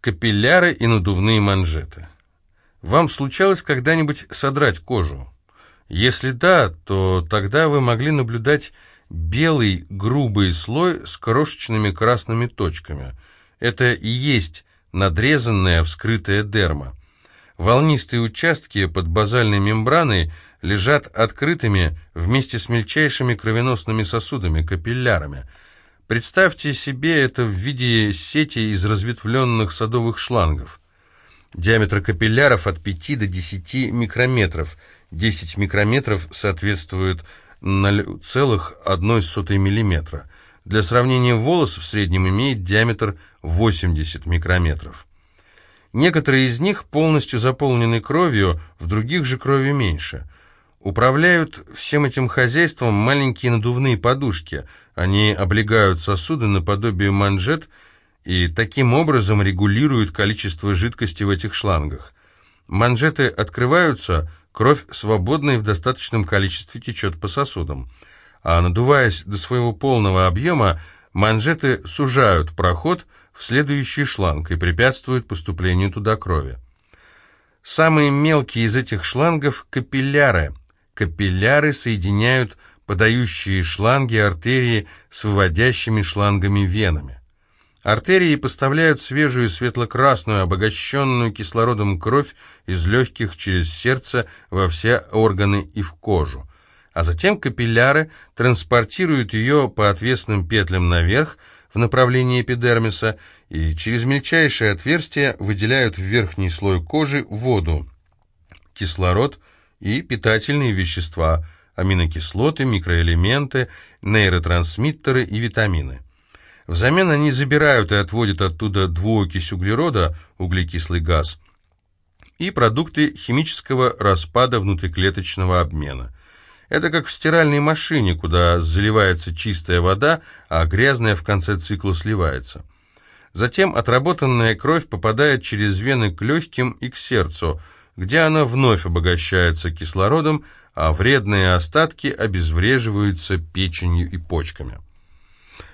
Капилляры и надувные манжеты. Вам случалось когда-нибудь содрать кожу? Если да, то тогда вы могли наблюдать белый грубый слой с крошечными красными точками. Это и есть надрезанная вскрытая дерма. Волнистые участки под базальной мембраной лежат открытыми вместе с мельчайшими кровеносными сосудами, капиллярами – Представьте себе это в виде сети из разветвленных садовых шлангов. Диаметр капилляров от 5 до 10 микрометров. 10 микрометров соответствует 0,1 мм. Для сравнения, волос в среднем имеет диаметр 80 микрометров. Некоторые из них полностью заполнены кровью, в других же крови меньше – Управляют всем этим хозяйством маленькие надувные подушки. Они облегают сосуды наподобие манжет и таким образом регулируют количество жидкости в этих шлангах. Манжеты открываются, кровь свободно и в достаточном количестве течет по сосудам. А надуваясь до своего полного объема, манжеты сужают проход в следующий шланг и препятствуют поступлению туда крови. Самые мелкие из этих шлангов – капилляры – Капилляры соединяют подающие шланги артерии с выводящими шлангами венами. Артерии поставляют свежую светло-красную, обогащенную кислородом кровь из легких через сердце во все органы и в кожу. А затем капилляры транспортируют ее по отвесным петлям наверх в направлении эпидермиса и через мельчайшее отверстие выделяют в верхний слой кожи воду, кислород – и питательные вещества, аминокислоты, микроэлементы, нейротрансмиттеры и витамины. Взамен они забирают и отводят оттуда двуокись углерода, углекислый газ, и продукты химического распада внутриклеточного обмена. Это как в стиральной машине, куда заливается чистая вода, а грязная в конце цикла сливается. Затем отработанная кровь попадает через вены к легким и к сердцу – где она вновь обогащается кислородом, а вредные остатки обезвреживаются печенью и почками.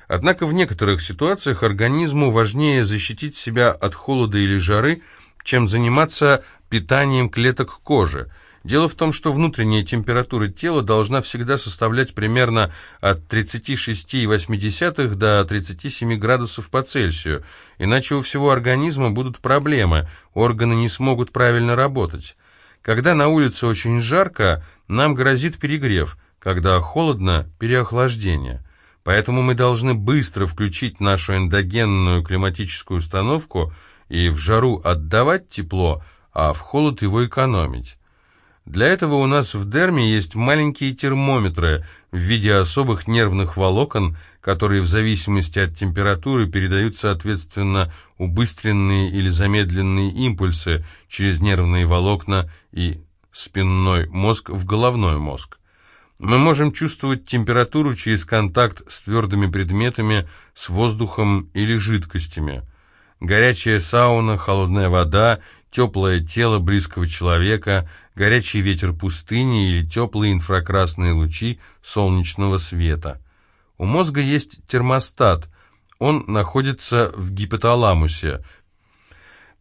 Однако в некоторых ситуациях организму важнее защитить себя от холода или жары, чем заниматься питанием клеток кожи – Дело в том, что внутренняя температура тела должна всегда составлять примерно от 36,8 до 37 градусов по Цельсию, иначе у всего организма будут проблемы, органы не смогут правильно работать. Когда на улице очень жарко, нам грозит перегрев, когда холодно – переохлаждение. Поэтому мы должны быстро включить нашу эндогенную климатическую установку и в жару отдавать тепло, а в холод его экономить. Для этого у нас в дерме есть маленькие термометры в виде особых нервных волокон, которые в зависимости от температуры передают соответственно убыстренные или замедленные импульсы через нервные волокна и спинной мозг в головной мозг. Мы можем чувствовать температуру через контакт с твердыми предметами, с воздухом или жидкостями. Горячая сауна, холодная вода, теплое тело близкого человека, горячий ветер пустыни или теплые инфракрасные лучи солнечного света. У мозга есть термостат, он находится в гипоталамусе,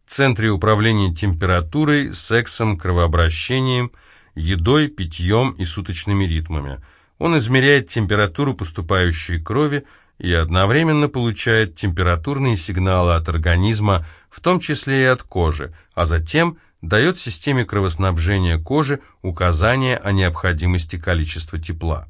центре управления температурой, сексом, кровообращением, едой, питьем и суточными ритмами. Он измеряет температуру поступающей крови, и одновременно получает температурные сигналы от организма, в том числе и от кожи, а затем дает системе кровоснабжения кожи указания о необходимости количества тепла.